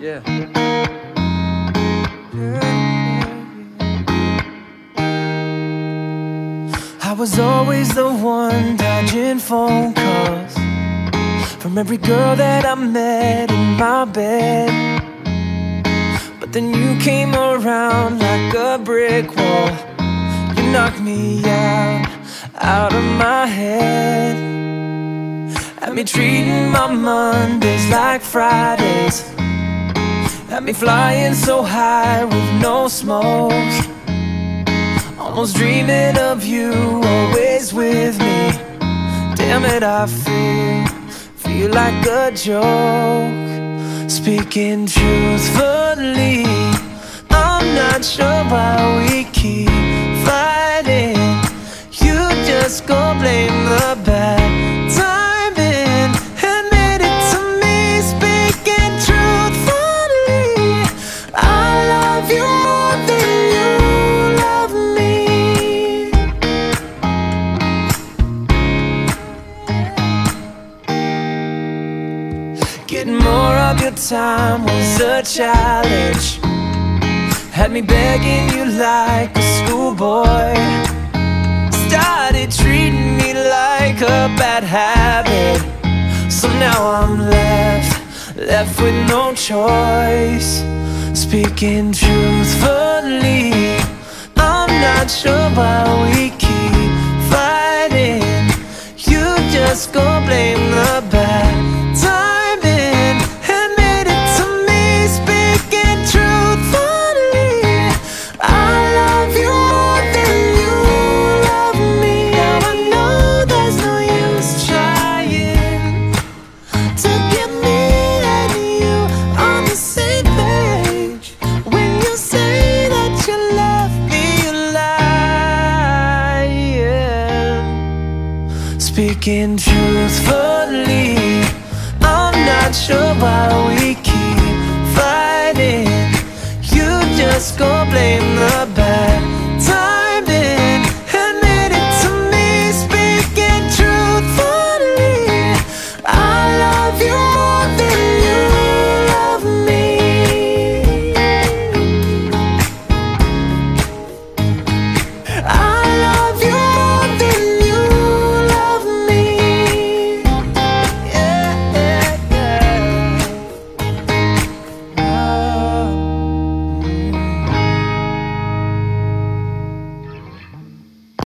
Yeah. I was always the one dodging phone calls from every girl that I met in my bed. But then you came around like a brick wall. You knocked me out, out of my head. Treating my Mondays like Fridays. Had me flying so high with no smoke. Almost dreaming of you, always with me. Damn it, I feel, feel like a joke. Speaking truthfully, I'm not sure why we keep fighting. You just go blame the Getting more of your time was a challenge. Had me begging you like a schoolboy. Started treating me like a bad habit. So now I'm left, left with no choice. Speaking truthfully, I'm not sure why we keep fighting. You just go blame the bad Speaking truthfully, I'm not sure why we keep fighting. You just go blame the bad timing Admit it to me, speaking truthfully. I love you more than you love me. I